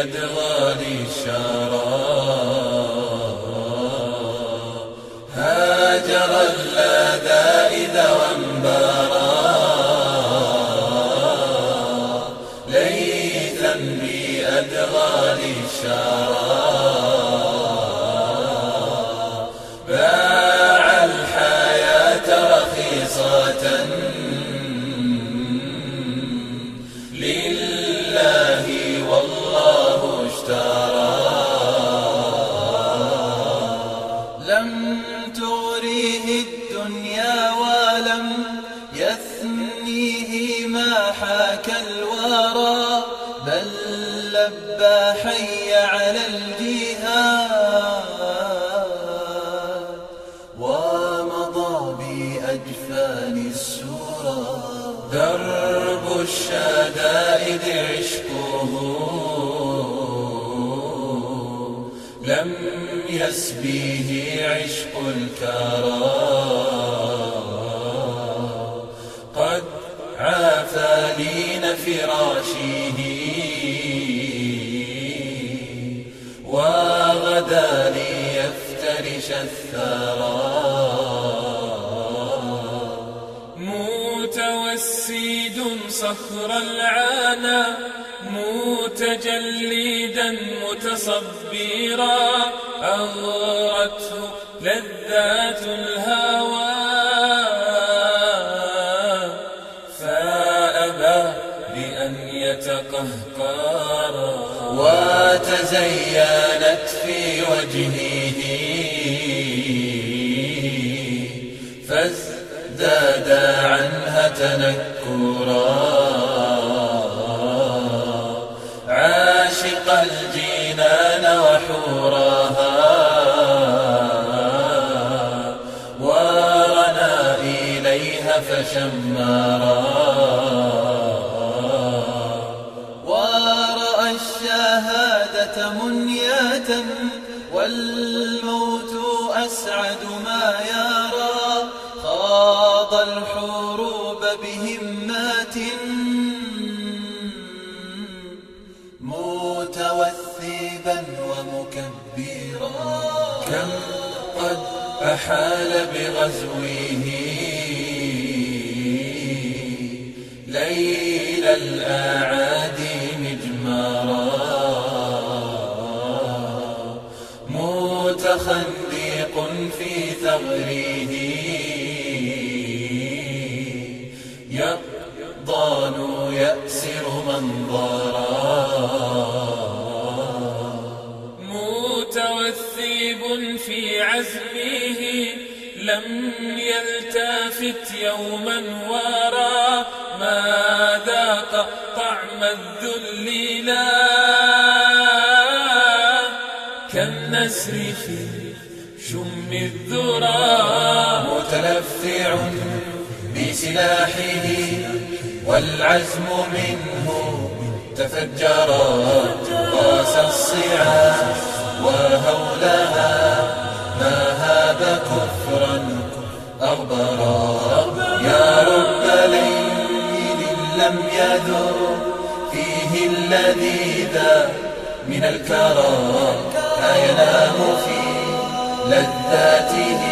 أدغالي الشرى. هاجر اللذائذ وانبارا ولم يثنيه ما حاك الورى بل لبى حي على الجهاد. ومضى بأجفان السورى درب الشدائد عشقه. لم يسبيه عشق الكرى. لين فراشه وغدا ليفترش الثرى. متوسد صخر العانى متجلدا متصبرا أغرته لذات الهوى. يتقهقرا وتزينت في وجهه. فازداد عنها تنكرا. عاشق الجنان وحوراها. ورنا إليها فشمارا أسعد ما يرى خاض الحروب بهمات متوثبا ومكبرا. كم قد أحال بغزوه ليل الأعادي مجمارا متخندق في ثغره. يقضان يأسر منظرا متوثب في عزمه لم يلتفت يوما ورا ما ذاق طعم الذل لا؟ كالنسر في شم الذرى متلفع بسلاحه والعزم منه تفجرا قاس الصعاب وهولها ما هذا كفرا أغبرا يا رب ليل لم يذر فيه الذي ذا من الكرى لا ينام في لذاته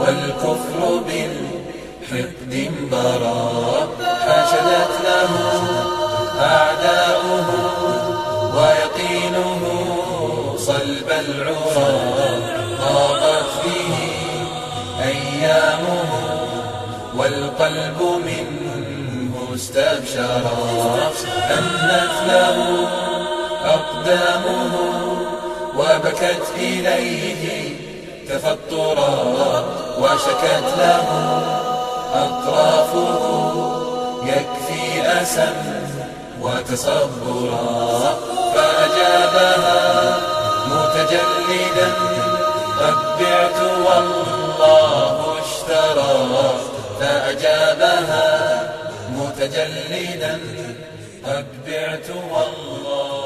والكفر بالحقد برا حشدت له أعداؤه ويقينه صلب العرى. ضاقت به أيامه والقلب منه استبشرا. أنت له أقدامه وبكت إليه تفطرا وشكت له أطرافه يكفي أسا وتصبرا فأجابها متجلدا قد بعت والله اشترى فأجابها متجلدا قد بعت والله